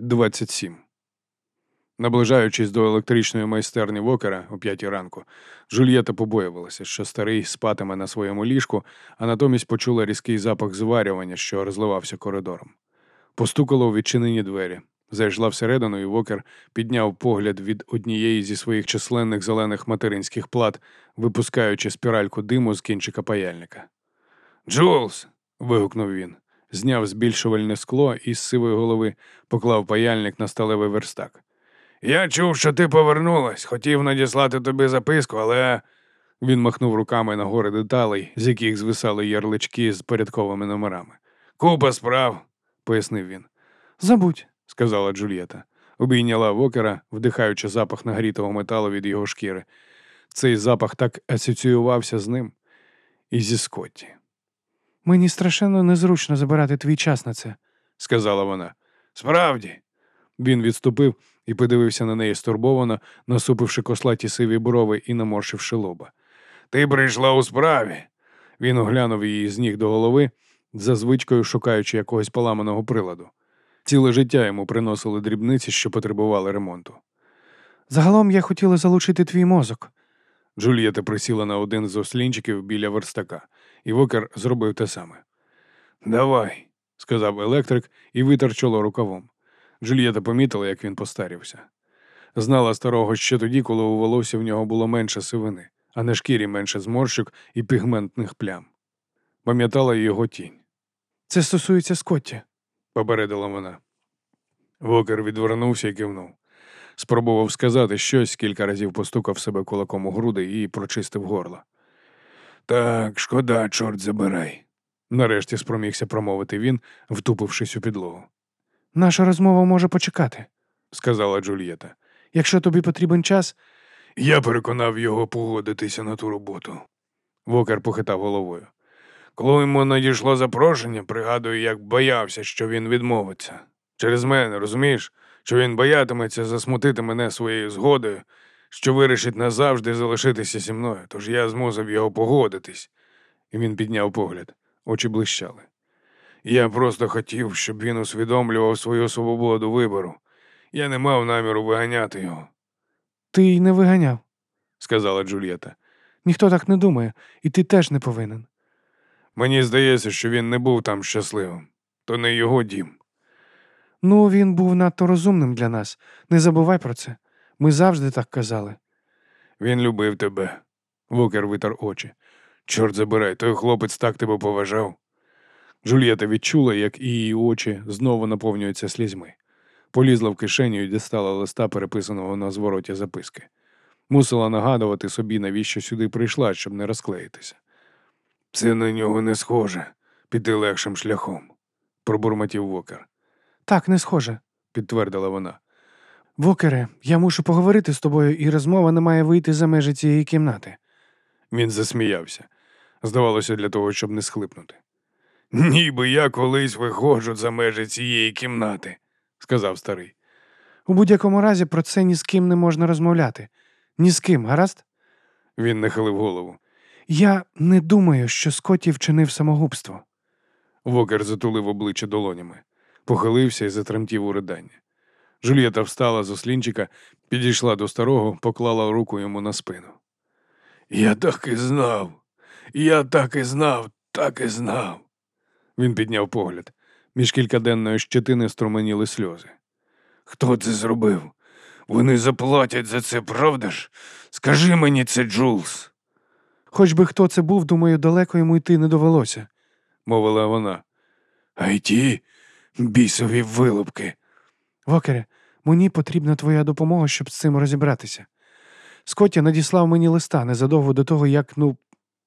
27. Наближаючись до електричної майстерні Вокера о п'ятій ранку, Джульєта побоювалася, що старий спатиме на своєму ліжку, а натомість почула різкий запах зварювання, що розливався коридором. Постукало у відчинені двері. Зайшла всередину, і Вокер підняв погляд від однієї зі своїх численних зелених материнських плат, випускаючи спіральку диму з кінчика паяльника. Джулс. вигукнув він зняв збільшувальне скло і з сивої голови поклав паяльник на сталевий верстак. Я чув, що ти повернулась, хотів надіслати тобі записку, але. Він махнув руками на гори деталей, з яких звисали ярлички з порядковими номерами. Купа справ, пояснив він. Забудь, сказала Джульєта. Обійняла вокера, вдихаючи запах нагрітого металу від його шкіри. Цей запах так асоціювався з ним і зі Скотті. Мені страшенно незручно забирати твій час на це, сказала вона. Справді. Він відступив і подивився на неї стурбовано, насупивши кослаті сиві брови і наморшивши лоба. Ти прийшла у справі. Він оглянув її з ніг до голови, за звичкою шукаючи якогось поламаного приладу. Ціле життя йому приносили дрібниці, що потребували ремонту. Загалом я хотіла залучити твій мозок. Джулієта присіла на один з ослінчиків біля верстака і Вокер зробив те саме. Давай, сказав електрик і витер чоло рукавом. Джульєта помітила, як він постарівся. Знала старого ще тоді, коли у волосі в нього було менше сивини, а на шкірі менше зморщок і пігментних плям. Пам'ятала його тінь. Це стосується Скотті, попередила вона. Вокер відвернувся і кивнув. Спробував сказати щось, кілька разів постукав себе кулаком у груди і прочистив горло. Так, шкода, чорт забирай, нарешті спромігся промовити він, втупившись у підлогу. Наша розмова може почекати, сказала Джульєта. Якщо тобі потрібен час. Я переконав його погодитися на ту роботу. Вокер похитав головою. Коли йому надійшло запрошення, пригадую, як боявся, що він відмовиться. Через мене, розумієш, що він боятиметься засмутити мене своєю згодою, що вирішить назавжди залишитися зі мною, тож я змусив його погодитись. І він підняв погляд, очі блищали. Я просто хотів, щоб він усвідомлював свою свободу вибору. Я не мав наміру виганяти його. Ти й не виганяв, сказала Джульєта. Ніхто так не думає, і ти теж не повинен. Мені здається, що він не був там щасливим, то не його дім. Ну, він був надто розумним для нас. Не забувай про це. Ми завжди так казали. Він любив тебе. Вокер витер очі. Чорт забирай, той хлопець так тебе поважав. Джульєта відчула, як і її очі знову наповнюються слізьми. Полізла в кишеню і дістала листа, переписаного на звороті записки. Мусила нагадувати собі, навіщо сюди прийшла, щоб не розклеїтися. Це на нього не схоже, піти легшим шляхом, пробурмотів Вокер. Так, не схоже, підтвердила вона. Вокере, я мушу поговорити з тобою, і розмова не має вийти за межі цієї кімнати. Він засміявся. Здавалося, для того, щоб не схлипнути. Ніби я колись виходжу за межі цієї кімнати, сказав старий. У будь-якому разі про це ні з ким не можна розмовляти. Ні з ким, гаразд? Він нахилив голову. Я не думаю, що Скотті вчинив самогубство. Вокер затулив обличчя долонями, похилився і затремтів у ридання. Жульєта встала з ослінчика, підійшла до старого, поклала руку йому на спину. Я так і знав, я так і знав, так і знав. Він підняв погляд. Між кількаденної щетини струменіли сльози. Хто це зробив? Вони заплатять за це, правда ж? Скажи мені це, Джулс. Хоч би хто це був, думаю, далеко йому йти не довелося, мовила вона. А й ті бісові вилупки. Вокере, мені потрібна твоя допомога, щоб з цим розібратися. Скотті надіслав мені листа незадовго до того, як, ну,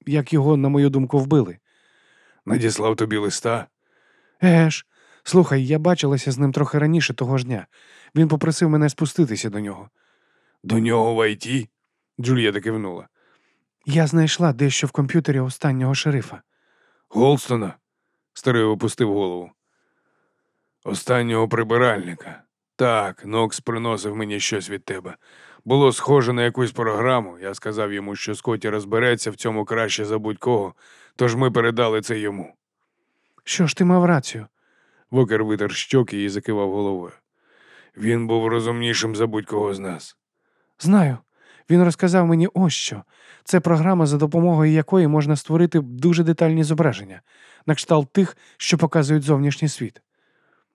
як його, на мою думку, вбили. Надіслав тобі листа? Ж, слухай, я бачилася з ним трохи раніше того ж дня. Він попросив мене спуститися до нього. До нього в Айті? Джульєта кивнула. Я знайшла дещо в комп'ютері останнього шерифа. Голстона? Старий опустив голову. Останнього прибиральника. Так, Нокс приносив мені щось від тебе. Було схоже на якусь програму. Я сказав йому, що Скотті розбереться в цьому краще за будь-кого, тож ми передали це йому. Що ж ти мав рацію? Вокер витер щоки і закивав головою. Він був розумнішим за будь-кого з нас. Знаю. Він розказав мені ось що. Це програма, за допомогою якої можна створити дуже детальні зображення, на кшталт тих, що показують зовнішній світ.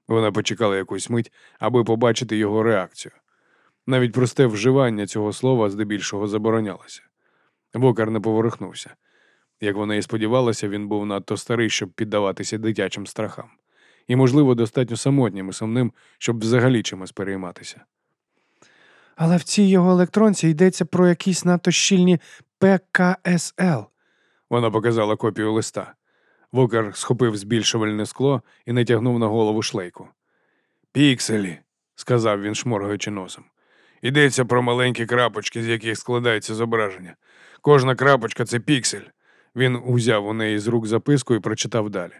Вона почекала якусь мить, аби побачити його реакцію. Навіть просте вживання цього слова здебільшого заборонялося. Вокар не поворухнувся. Як вона і сподівалася, він був надто старий, щоб піддаватися дитячим страхам, і, можливо, достатньо самотнім і сумним, щоб взагалі чимось перейматися. Але в цій його електронці йдеться про якісь надто щільні ПКСЛ. Вона показала копію листа. Вокер схопив збільшувальне скло і натягнув на голову шлейку. Пікселі, сказав він, шморгаючи носом. Йдеться про маленькі крапочки, з яких складається зображення. Кожна крапочка це піксель. Він узяв у неї з рук записку і прочитав далі.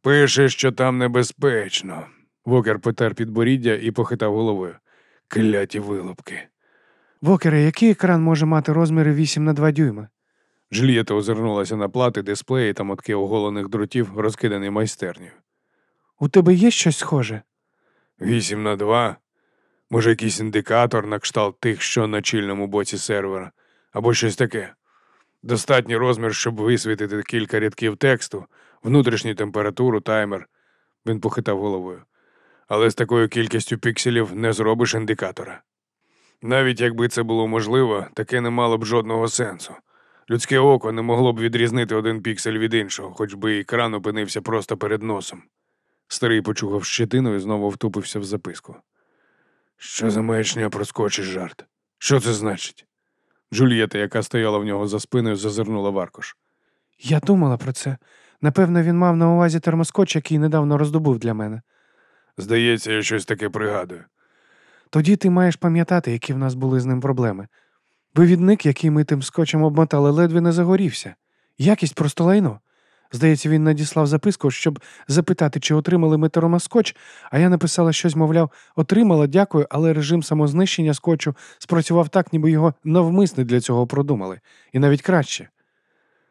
Пише, що там небезпечно. Вокер потер підборіддя і похитав головою. Кляті вилупки. Вокере, який екран може мати розміри 8 на 2 дюйми? Джульєта озирнулася на плати, дисплеї та мотки оголених дротів, розкидані майстернею. У тебе є щось схоже? Вісім на два. Може, якийсь індикатор на кшталт тих, що на чільному боці сервера, або щось таке. Достатній розмір, щоб висвітити кілька рядків тексту, внутрішню температуру, таймер. Він похитав головою. Але з такою кількістю пікселів не зробиш індикатора. Навіть якби це було можливо, таке не мало б жодного сенсу. Людське око не могло б відрізнити один піксель від іншого, хоч би екран опинився просто перед носом. Старий почухав щетину і знову втупився в записку. Що за маячня проскочить жарт? Що це значить? Джульєта, яка стояла в нього за спиною, зазирнула в аркуш. Я думала про це. Напевно, він мав на увазі термоскоч, який недавно роздобув для мене. Здається, я щось таке пригадую. Тоді ти маєш пам'ятати, які в нас були з ним проблеми. Вивідник, який ми тим скотчем обмотали, ледве не загорівся. Якість просто лайно. Здається, він надіслав записку, щоб запитати, чи отримали ми термоскотч, а я написала щось, мовляв, отримала, дякую, але режим самознищення скотчу спрацював так, ніби його навмисне для цього продумали, і навіть краще.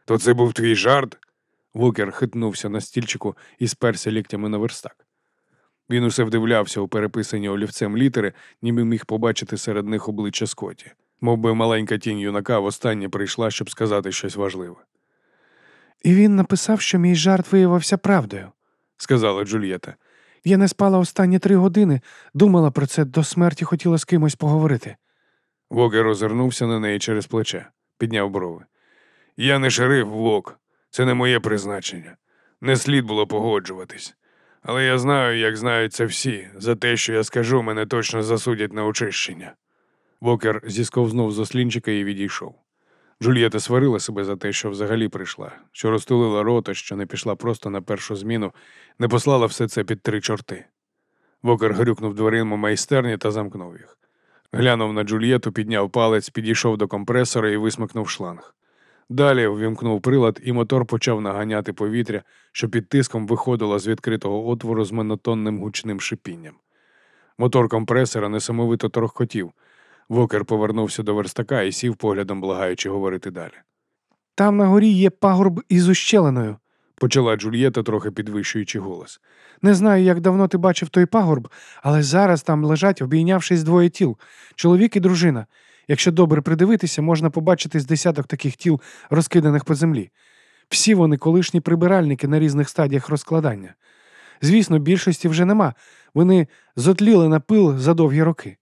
То це був твій жарт? Вукер хитнувся на стільчику і сперся ліктями на верстак. Він усе вдивлявся у переписані олівцем літери, ніби міг побачити серед них обличчя Скотті. Мов би маленька тінь юнака востаннє прийшла, щоб сказати щось важливе, І він написав, що мій жарт виявився правдою. сказала Джульєта. Я не спала останні три години, думала про це, до смерті хотіла з кимось поговорити. Вокер озирнувся на неї через плече, підняв брови. Я не шериф, Вок. Це не моє призначення. Не слід було погоджуватись. Але я знаю, як знають це всі. За те, що я скажу, мене точно засудять на очищення. Вокер зісковзнув з ослінчика і відійшов. Джульєта сварила себе за те, що взагалі прийшла, що розтулила рота, що не пішла просто на першу зміну, не послала все це під три чорти. Вокер грюкнув дверима майстерні та замкнув їх. Глянув на Джульєту, підняв палець, підійшов до компресора і висмикнув шланг. Далі увімкнув прилад, і мотор почав наганяти повітря, що під тиском виходило з відкритого отвору з монотонним гучним шипінням. Мотор компресора несамовито торохкотів. Вокер повернувся до верстака і сів поглядом, благаючи говорити далі. Там на горі є пагорб із ущелиною. Почала Джульєта, трохи підвищуючи голос. Не знаю, як давно ти бачив той пагорб, але зараз там лежать, обійнявшись двоє тіл чоловік і дружина. Якщо добре придивитися, можна побачити з десяток таких тіл, розкиданих по землі. Всі вони колишні прибиральники на різних стадіях розкладання. Звісно, більшості вже нема. Вони зотліли на пил за довгі роки.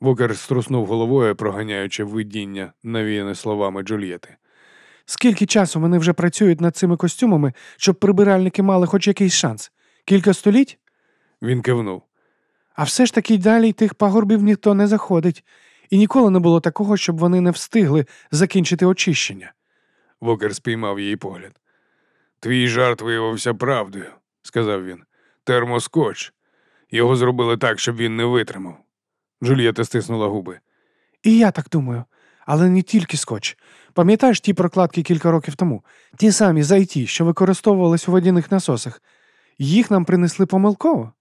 Вокер струснув головою, проганяючи видіння, навіяне словами Джульєти. Скільки часу вони вже працюють над цими костюмами, щоб прибиральники мали хоч якийсь шанс? Кілька століть? Він кивнув. А все ж таки далі тих пагорбів ніхто не заходить. І ніколи не було такого, щоб вони не встигли закінчити очищення. Вокер спіймав її погляд. Твій жарт виявився правдою, сказав він. Термоскотч. Його зробили так, щоб він не витримав. Джульєта стиснула губи. І я так думаю. Але не тільки скотч. Пам'ятаєш ті прокладки кілька років тому? Ті самі з IT, що використовувались у водяних насосах. Їх нам принесли помилково.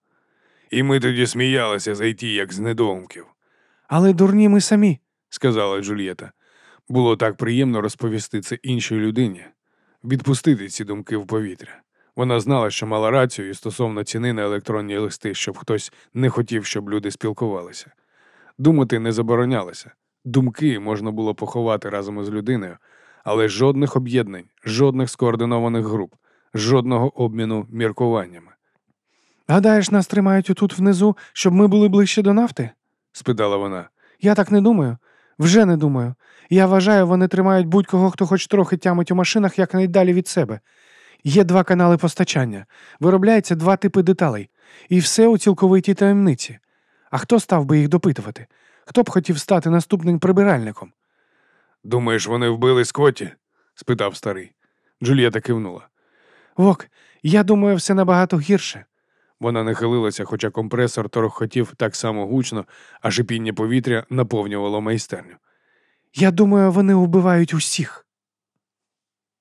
І ми тоді сміялися зайти, як з недоумків, Але дурні ми самі. сказала Джульєта. Було так приємно розповісти це іншій людині, відпустити ці думки в повітря. Вона знала, що мала рацію і стосовно ціни на електронні листи, щоб хтось не хотів, щоб люди спілкувалися. Думати не заборонялося. Думки можна було поховати разом із людиною, але жодних об'єднань, жодних скоординованих груп, жодного обміну міркуваннями. Гадаєш, нас тримають отут внизу, щоб ми були ближче до нафти? спитала вона. Я так не думаю. Вже не думаю. Я вважаю, вони тримають будь-кого, хто хоч трохи тямить у машинах якнайдалі від себе. Є два канали постачання, виробляється два типи деталей, і все у цілковитій таємниці. А хто став би їх допитувати? Хто б хотів стати наступним прибиральником? Думаєш, вони вбили Скотті? спитав старий. Джульєта кивнула. Вок, я думаю, все набагато гірше. Вона нахилилася, хоча компресор торохотів так само гучно, а шипіння повітря наповнювало майстерню. Я думаю, вони вбивають усіх.